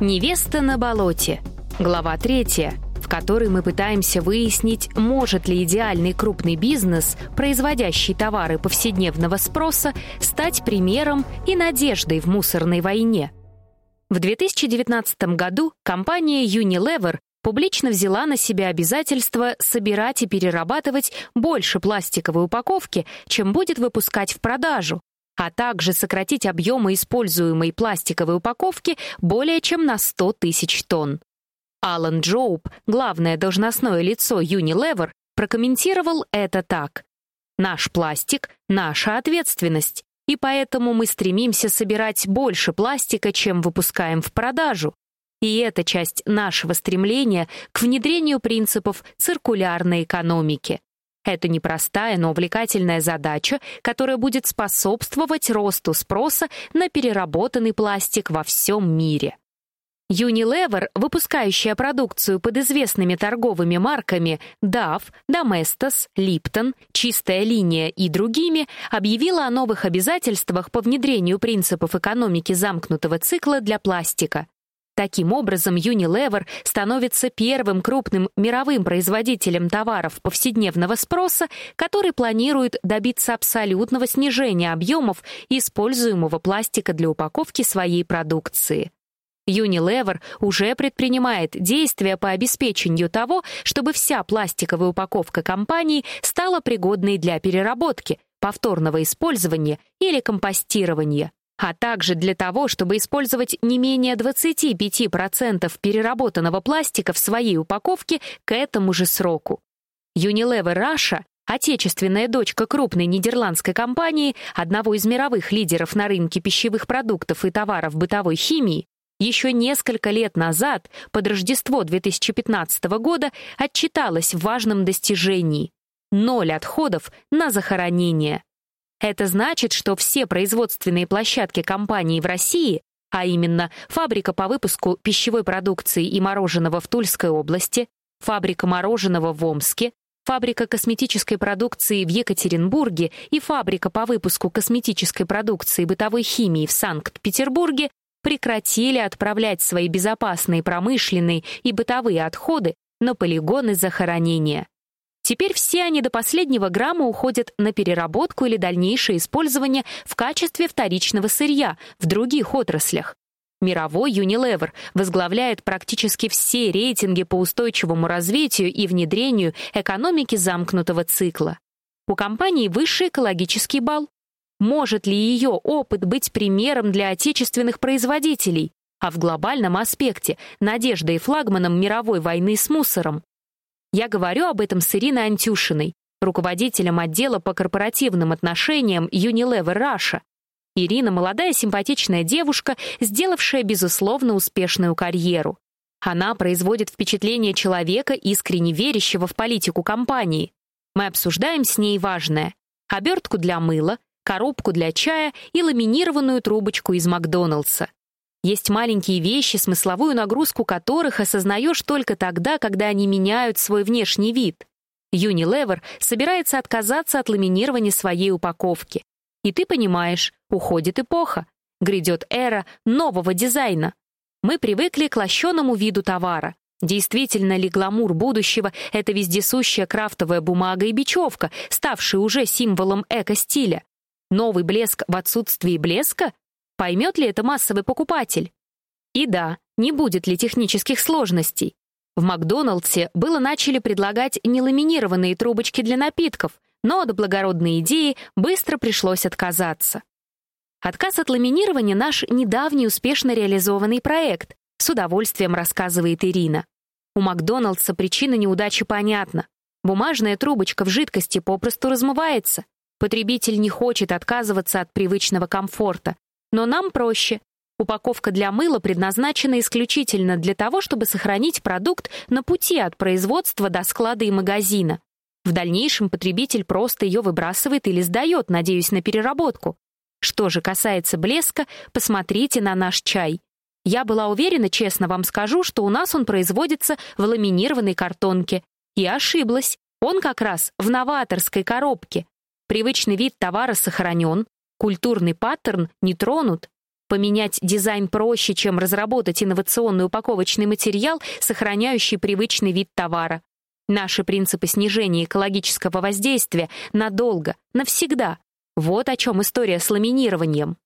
Невеста на болоте. Глава третья, в которой мы пытаемся выяснить, может ли идеальный крупный бизнес, производящий товары повседневного спроса, стать примером и надеждой в мусорной войне. В 2019 году компания Unilever публично взяла на себя обязательство собирать и перерабатывать больше пластиковой упаковки, чем будет выпускать в продажу, а также сократить объемы используемой пластиковой упаковки более чем на 100 тысяч тонн. Алан Джоуп, главное должностное лицо Unilever, прокомментировал это так. «Наш пластик — наша ответственность, и поэтому мы стремимся собирать больше пластика, чем выпускаем в продажу. И это часть нашего стремления к внедрению принципов циркулярной экономики. Это непростая, но увлекательная задача, которая будет способствовать росту спроса на переработанный пластик во всем мире. Unilever, выпускающая продукцию под известными торговыми марками DAF, Domestos, Lipton, Чистая линия и другими, объявила о новых обязательствах по внедрению принципов экономики замкнутого цикла для пластика. Таким образом, Unilever становится первым крупным мировым производителем товаров повседневного спроса, который планирует добиться абсолютного снижения объемов используемого пластика для упаковки своей продукции. Unilever уже предпринимает действия по обеспечению того, чтобы вся пластиковая упаковка компании стала пригодной для переработки, повторного использования или компостирования а также для того, чтобы использовать не менее 25% переработанного пластика в своей упаковке к этому же сроку. Unilever Russia, отечественная дочка крупной нидерландской компании, одного из мировых лидеров на рынке пищевых продуктов и товаров бытовой химии, еще несколько лет назад, под Рождество 2015 года, отчиталась в важном достижении — ноль отходов на захоронение. Это значит, что все производственные площадки компании в России, а именно фабрика по выпуску пищевой продукции и мороженого в Тульской области, фабрика мороженого в Омске, фабрика косметической продукции в Екатеринбурге и фабрика по выпуску косметической продукции и бытовой химии в Санкт-Петербурге прекратили отправлять свои безопасные промышленные и бытовые отходы на полигоны захоронения. Теперь все они до последнего грамма уходят на переработку или дальнейшее использование в качестве вторичного сырья в других отраслях. Мировой Unilever возглавляет практически все рейтинги по устойчивому развитию и внедрению экономики замкнутого цикла. У компании высший экологический балл. Может ли ее опыт быть примером для отечественных производителей, а в глобальном аспекте — надеждой и флагманом мировой войны с мусором? Я говорю об этом с Ириной Антюшиной, руководителем отдела по корпоративным отношениям Unilever Russia. Ирина — молодая симпатичная девушка, сделавшая, безусловно, успешную карьеру. Она производит впечатление человека, искренне верящего в политику компании. Мы обсуждаем с ней важное — обертку для мыла, коробку для чая и ламинированную трубочку из Макдоналдса. Есть маленькие вещи, смысловую нагрузку которых осознаешь только тогда, когда они меняют свой внешний вид. Unilever собирается отказаться от ламинирования своей упаковки. И ты понимаешь, уходит эпоха. Грядет эра нового дизайна. Мы привыкли к лощеному виду товара. Действительно ли гламур будущего — это вездесущая крафтовая бумага и бечевка, ставшая уже символом эко-стиля? Новый блеск в отсутствии блеска? Поймет ли это массовый покупатель? И да, не будет ли технических сложностей? В Макдоналдсе было начали предлагать неламинированные трубочки для напитков, но от благородной идеи быстро пришлось отказаться. Отказ от ламинирования — наш недавний успешно реализованный проект, с удовольствием рассказывает Ирина. У Макдоналдса причина неудачи понятна. Бумажная трубочка в жидкости попросту размывается. Потребитель не хочет отказываться от привычного комфорта, но нам проще. Упаковка для мыла предназначена исключительно для того, чтобы сохранить продукт на пути от производства до склада и магазина. В дальнейшем потребитель просто ее выбрасывает или сдает, надеясь на переработку. Что же касается блеска, посмотрите на наш чай. Я была уверена, честно вам скажу, что у нас он производится в ламинированной картонке. И ошиблась. Он как раз в новаторской коробке. Привычный вид товара сохранен, Культурный паттерн не тронут. Поменять дизайн проще, чем разработать инновационный упаковочный материал, сохраняющий привычный вид товара. Наши принципы снижения экологического воздействия надолго, навсегда. Вот о чем история с ламинированием.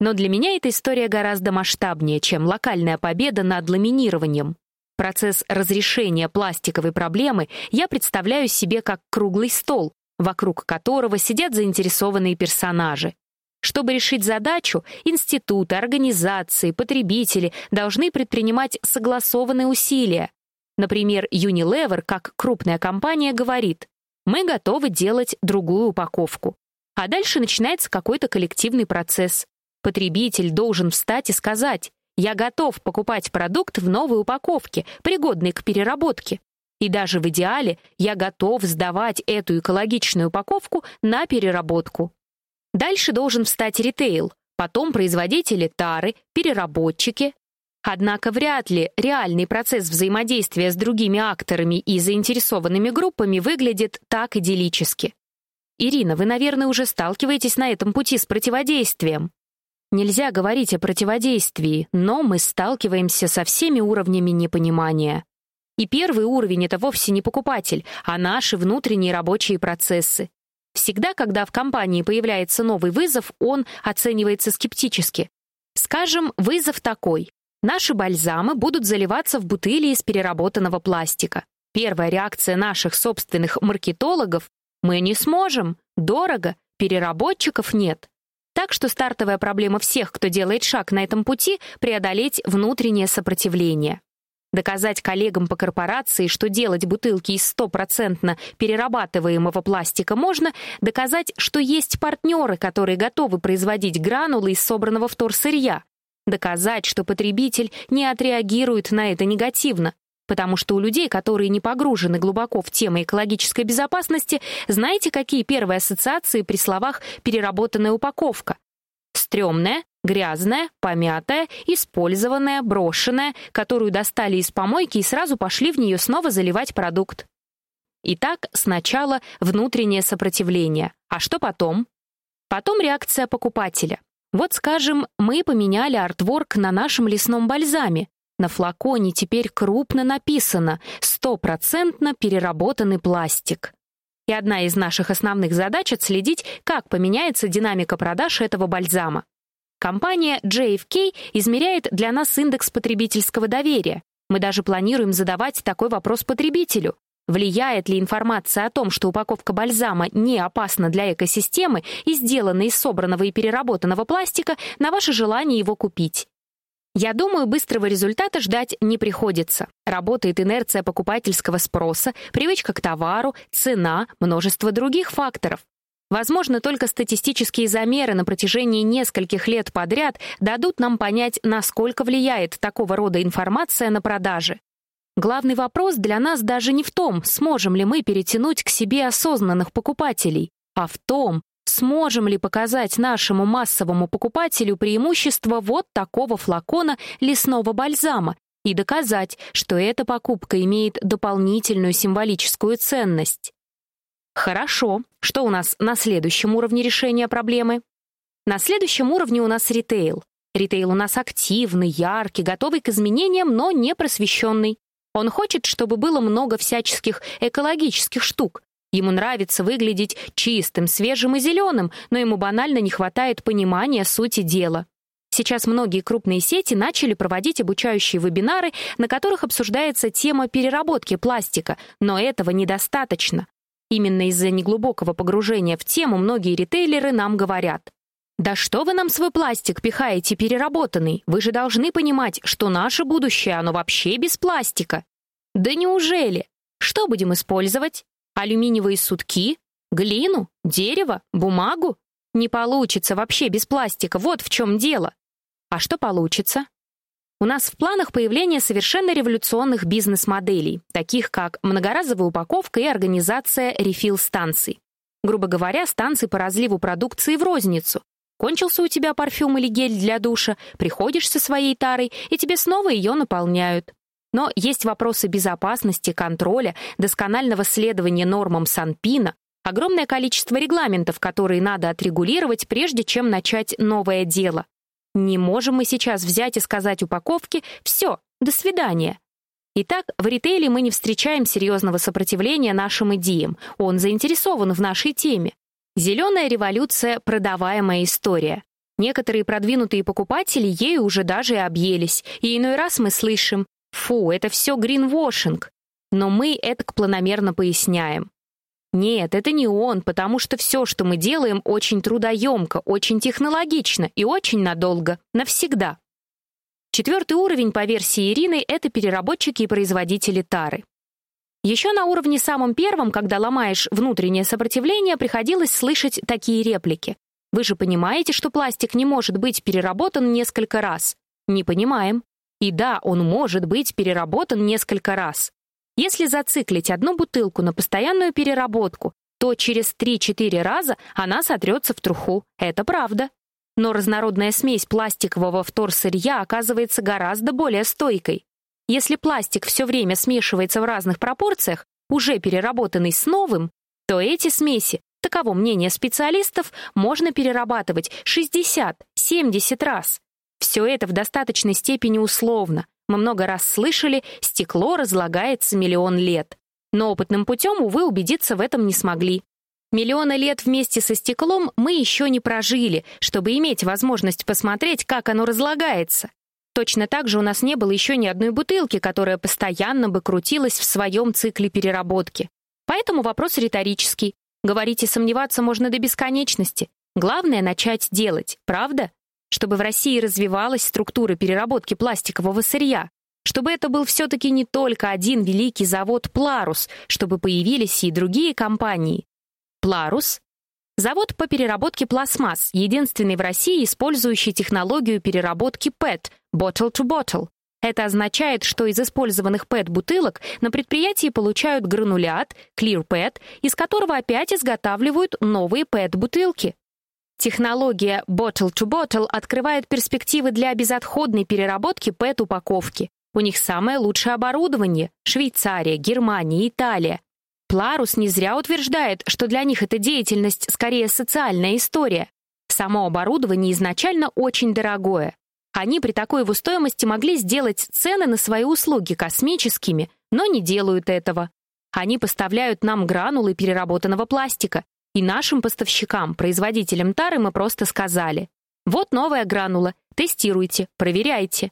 Но для меня эта история гораздо масштабнее, чем локальная победа над ламинированием. Процесс разрешения пластиковой проблемы я представляю себе как круглый стол, вокруг которого сидят заинтересованные персонажи. Чтобы решить задачу, институты, организации, потребители должны предпринимать согласованные усилия. Например, Unilever, как крупная компания, говорит, мы готовы делать другую упаковку. А дальше начинается какой-то коллективный процесс. Потребитель должен встать и сказать, я готов покупать продукт в новой упаковке, пригодной к переработке. И даже в идеале я готов сдавать эту экологичную упаковку на переработку. Дальше должен встать ритейл, потом производители тары, переработчики. Однако вряд ли реальный процесс взаимодействия с другими акторами и заинтересованными группами выглядит так идиллически. Ирина, вы, наверное, уже сталкиваетесь на этом пути с противодействием. Нельзя говорить о противодействии, но мы сталкиваемся со всеми уровнями непонимания. И первый уровень — это вовсе не покупатель, а наши внутренние рабочие процессы. Всегда, когда в компании появляется новый вызов, он оценивается скептически. Скажем, вызов такой. Наши бальзамы будут заливаться в бутыли из переработанного пластика. Первая реакция наших собственных маркетологов — мы не сможем, дорого, переработчиков нет. Так что стартовая проблема всех, кто делает шаг на этом пути — преодолеть внутреннее сопротивление. Доказать коллегам по корпорации, что делать бутылки из стопроцентно перерабатываемого пластика можно, доказать, что есть партнеры, которые готовы производить гранулы из собранного вторсырья. Доказать, что потребитель не отреагирует на это негативно. Потому что у людей, которые не погружены глубоко в темы экологической безопасности, знаете, какие первые ассоциации при словах «переработанная упаковка»? Стрёмная, Грязная, помятая, использованная, брошенная, которую достали из помойки и сразу пошли в нее снова заливать продукт. Итак, сначала внутреннее сопротивление. А что потом? Потом реакция покупателя. Вот, скажем, мы поменяли артворк на нашем лесном бальзаме. На флаконе теперь крупно написано «стопроцентно переработанный пластик». И одна из наших основных задач — отследить, как поменяется динамика продаж этого бальзама. Компания JFK измеряет для нас индекс потребительского доверия. Мы даже планируем задавать такой вопрос потребителю. Влияет ли информация о том, что упаковка бальзама не опасна для экосистемы и сделана из собранного и переработанного пластика, на ваше желание его купить? Я думаю, быстрого результата ждать не приходится. Работает инерция покупательского спроса, привычка к товару, цена, множество других факторов. Возможно, только статистические замеры на протяжении нескольких лет подряд дадут нам понять, насколько влияет такого рода информация на продажи. Главный вопрос для нас даже не в том, сможем ли мы перетянуть к себе осознанных покупателей, а в том, сможем ли показать нашему массовому покупателю преимущество вот такого флакона лесного бальзама и доказать, что эта покупка имеет дополнительную символическую ценность. Хорошо. Что у нас на следующем уровне решения проблемы? На следующем уровне у нас ритейл. Ритейл у нас активный, яркий, готовый к изменениям, но не просвещенный. Он хочет, чтобы было много всяческих экологических штук. Ему нравится выглядеть чистым, свежим и зеленым, но ему банально не хватает понимания сути дела. Сейчас многие крупные сети начали проводить обучающие вебинары, на которых обсуждается тема переработки пластика, но этого недостаточно. Именно из-за неглубокого погружения в тему многие ритейлеры нам говорят. «Да что вы нам свой пластик пихаете переработанный? Вы же должны понимать, что наше будущее, оно вообще без пластика». «Да неужели? Что будем использовать? Алюминиевые сутки? Глину? Дерево? Бумагу? Не получится вообще без пластика, вот в чем дело. А что получится? У нас в планах появление совершенно революционных бизнес-моделей, таких как многоразовая упаковка и организация рефил-станций. Грубо говоря, станции по разливу продукции в розницу. Кончился у тебя парфюм или гель для душа, приходишь со своей тарой, и тебе снова ее наполняют. Но есть вопросы безопасности, контроля, досконального следования нормам Санпина, огромное количество регламентов, которые надо отрегулировать, прежде чем начать новое дело. Не можем мы сейчас взять и сказать упаковке «все, до свидания». Итак, в ритейле мы не встречаем серьезного сопротивления нашим идеям. Он заинтересован в нашей теме. Зеленая революция — продаваемая история. Некоторые продвинутые покупатели ею уже даже и объелись, и иной раз мы слышим «Фу, это все гринвошинг». Но мы это планомерно поясняем. Нет, это не он, потому что все, что мы делаем, очень трудоемко, очень технологично и очень надолго, навсегда. Четвертый уровень по версии Ирины — это переработчики и производители тары. Еще на уровне самом первом, когда ломаешь внутреннее сопротивление, приходилось слышать такие реплики. Вы же понимаете, что пластик не может быть переработан несколько раз? Не понимаем. И да, он может быть переработан несколько раз. Если зациклить одну бутылку на постоянную переработку, то через 3-4 раза она сотрется в труху. Это правда. Но разнородная смесь пластикового вторсырья оказывается гораздо более стойкой. Если пластик все время смешивается в разных пропорциях, уже переработанный с новым, то эти смеси, таково мнение специалистов, можно перерабатывать 60-70 раз. Все это в достаточной степени условно. Мы много раз слышали, стекло разлагается миллион лет. Но опытным путем, увы, убедиться в этом не смогли. Миллионы лет вместе со стеклом мы еще не прожили, чтобы иметь возможность посмотреть, как оно разлагается. Точно так же у нас не было еще ни одной бутылки, которая постоянно бы крутилась в своем цикле переработки. Поэтому вопрос риторический. Говорить и сомневаться можно до бесконечности. Главное — начать делать, правда? Чтобы в России развивалась структура переработки пластикового сырья, чтобы это был все-таки не только один великий завод «Пларус», чтобы появились и другие компании. «Пларус» — завод по переработке пластмасс, единственный в России, использующий технологию переработки PET — «bottle to bottle». Это означает, что из использованных PET-бутылок на предприятии получают гранулят, Clear PET, из которого опять изготавливают новые PET-бутылки. Технология bottle-to-bottle открывает перспективы для безотходной переработки ПЭТ-упаковки. У них самое лучшее оборудование — Швейцария, Германия, Италия. Пларус не зря утверждает, что для них эта деятельность скорее социальная история. Само оборудование изначально очень дорогое. Они при такой его стоимости могли сделать цены на свои услуги космическими, но не делают этого. Они поставляют нам гранулы переработанного пластика, и нашим поставщикам, производителям тары мы просто сказали: "Вот новая гранула, тестируйте, проверяйте".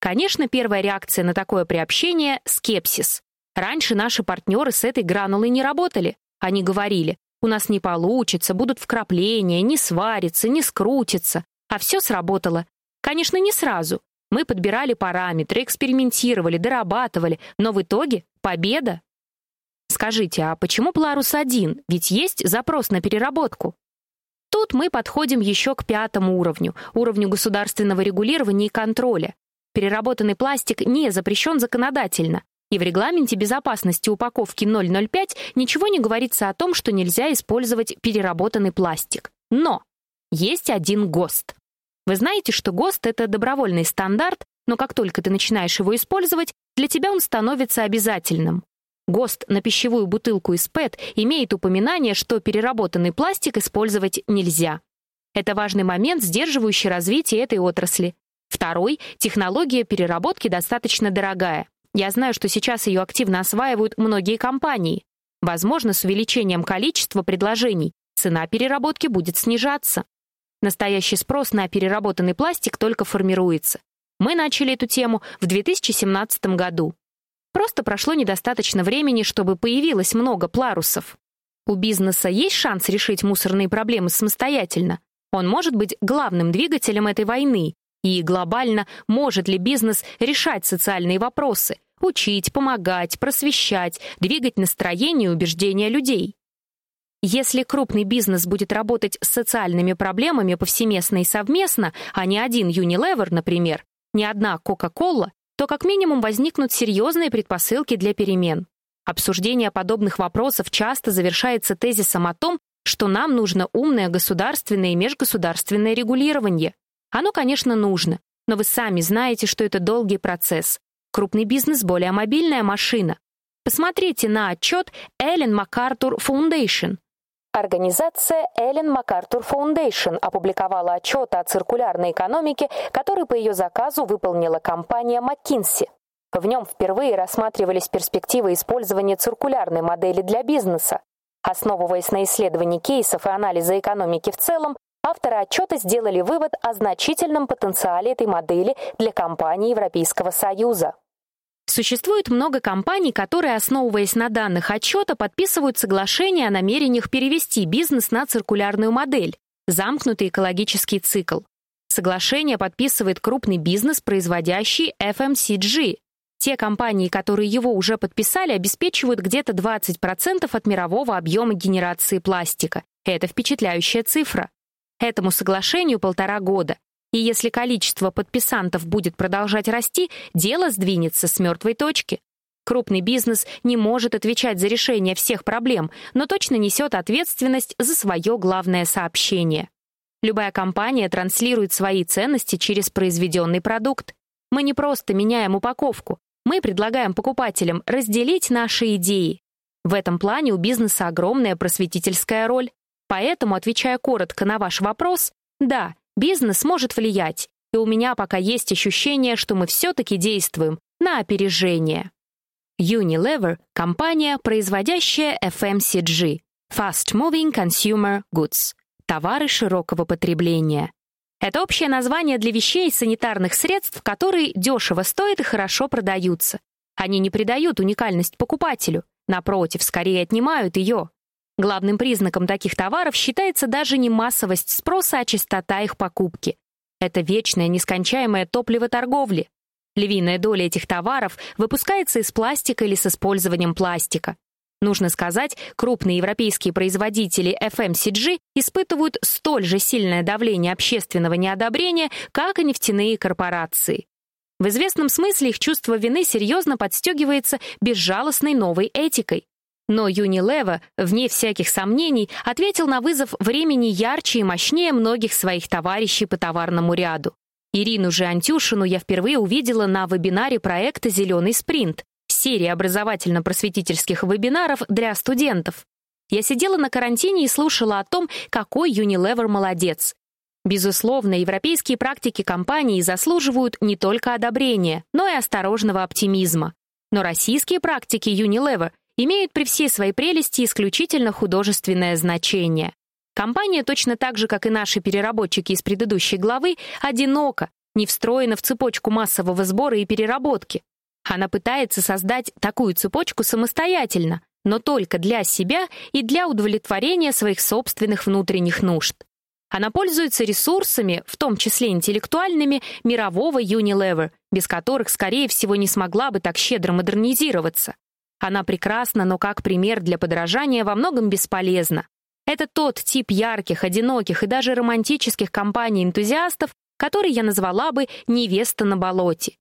Конечно, первая реакция на такое приобщение скепсис. Раньше наши партнеры с этой гранулой не работали. Они говорили: "У нас не получится, будут вкрапления, не сварится, не скрутится". А все сработало. Конечно, не сразу. Мы подбирали параметры, экспериментировали, дорабатывали, но в итоге победа. Скажите, а почему Пларус-1? Ведь есть запрос на переработку. Тут мы подходим еще к пятому уровню, уровню государственного регулирования и контроля. Переработанный пластик не запрещен законодательно, и в регламенте безопасности упаковки 005 ничего не говорится о том, что нельзя использовать переработанный пластик. Но есть один ГОСТ. Вы знаете, что ГОСТ — это добровольный стандарт, но как только ты начинаешь его использовать, для тебя он становится обязательным. ГОСТ на пищевую бутылку из ПЭТ имеет упоминание, что переработанный пластик использовать нельзя. Это важный момент, сдерживающий развитие этой отрасли. Второй — технология переработки достаточно дорогая. Я знаю, что сейчас ее активно осваивают многие компании. Возможно, с увеличением количества предложений цена переработки будет снижаться. Настоящий спрос на переработанный пластик только формируется. Мы начали эту тему в 2017 году. Просто прошло недостаточно времени, чтобы появилось много пларусов. У бизнеса есть шанс решить мусорные проблемы самостоятельно. Он может быть главным двигателем этой войны. И глобально, может ли бизнес решать социальные вопросы, учить, помогать, просвещать, двигать настроение и убеждения людей? Если крупный бизнес будет работать с социальными проблемами повсеместно и совместно, а не один Unilever, например, не одна Coca-Cola, то как минимум возникнут серьезные предпосылки для перемен. Обсуждение подобных вопросов часто завершается тезисом о том, что нам нужно умное государственное и межгосударственное регулирование. Оно, конечно, нужно, но вы сами знаете, что это долгий процесс. Крупный бизнес — более мобильная машина. Посмотрите на отчет Эллен МакАртур Foundation. Организация Эллен МакАртур Foundation опубликовала отчет о циркулярной экономике, который по ее заказу выполнила компания McKinsey. В нем впервые рассматривались перспективы использования циркулярной модели для бизнеса. Основываясь на исследовании кейсов и анализа экономики в целом, авторы отчета сделали вывод о значительном потенциале этой модели для компаний Европейского Союза. Существует много компаний, которые, основываясь на данных отчета, подписывают соглашения о намерениях перевести бизнес на циркулярную модель, замкнутый экологический цикл. Соглашение подписывает крупный бизнес, производящий FMCG. Те компании, которые его уже подписали, обеспечивают где-то 20% от мирового объема генерации пластика. Это впечатляющая цифра. Этому соглашению полтора года. И если количество подписантов будет продолжать расти, дело сдвинется с мертвой точки. Крупный бизнес не может отвечать за решение всех проблем, но точно несет ответственность за свое главное сообщение. Любая компания транслирует свои ценности через произведенный продукт. Мы не просто меняем упаковку, мы предлагаем покупателям разделить наши идеи. В этом плане у бизнеса огромная просветительская роль. Поэтому, отвечая коротко на ваш вопрос, да, Бизнес может влиять, и у меня пока есть ощущение, что мы все-таки действуем на опережение. Unilever — компания, производящая FMCG — Fast Moving Consumer Goods — товары широкого потребления. Это общее название для вещей и санитарных средств, которые дешево стоят и хорошо продаются. Они не придают уникальность покупателю, напротив, скорее отнимают ее. Главным признаком таких товаров считается даже не массовость спроса, а частота их покупки. Это вечное, нескончаемое топливо торговли. Львиная доля этих товаров выпускается из пластика или с использованием пластика. Нужно сказать, крупные европейские производители FMCG испытывают столь же сильное давление общественного неодобрения, как и нефтяные корпорации. В известном смысле их чувство вины серьезно подстегивается безжалостной новой этикой. Но Unilever, вне всяких сомнений, ответил на вызов времени ярче и мощнее многих своих товарищей по товарному ряду. Ирину же Антюшину я впервые увидела на вебинаре проекта «Зеленый спринт», серии образовательно-просветительских вебинаров для студентов. Я сидела на карантине и слушала о том, какой Unilever молодец. Безусловно, европейские практики компании заслуживают не только одобрения, но и осторожного оптимизма. Но российские практики Unilever имеют при всей своей прелести исключительно художественное значение. Компания, точно так же, как и наши переработчики из предыдущей главы, одинока, не встроена в цепочку массового сбора и переработки. Она пытается создать такую цепочку самостоятельно, но только для себя и для удовлетворения своих собственных внутренних нужд. Она пользуется ресурсами, в том числе интеллектуальными, мирового Unilever, без которых, скорее всего, не смогла бы так щедро модернизироваться. Она прекрасна, но как пример для подражания во многом бесполезна. Это тот тип ярких, одиноких и даже романтических компаний-энтузиастов, который я назвала бы «невеста на болоте».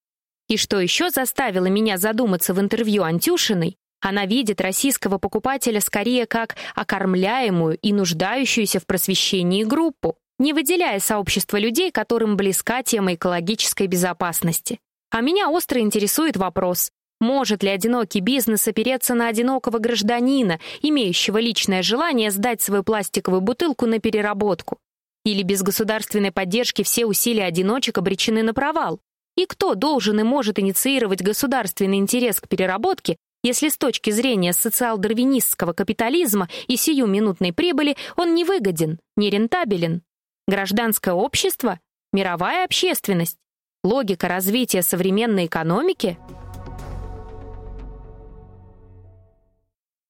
И что еще заставило меня задуматься в интервью Антюшиной, она видит российского покупателя скорее как окормляемую и нуждающуюся в просвещении группу, не выделяя сообщество людей, которым близка тема экологической безопасности. А меня остро интересует вопрос, может ли одинокий бизнес опереться на одинокого гражданина, имеющего личное желание сдать свою пластиковую бутылку на переработку? Или без государственной поддержки все усилия одиночек обречены на провал? И кто должен и может инициировать государственный интерес к переработке, если с точки зрения социал-дарвинистского капитализма и сиюминутной прибыли он не выгоден, не рентабелен? Гражданское общество? Мировая общественность? Логика развития современной экономики —